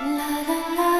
la la la.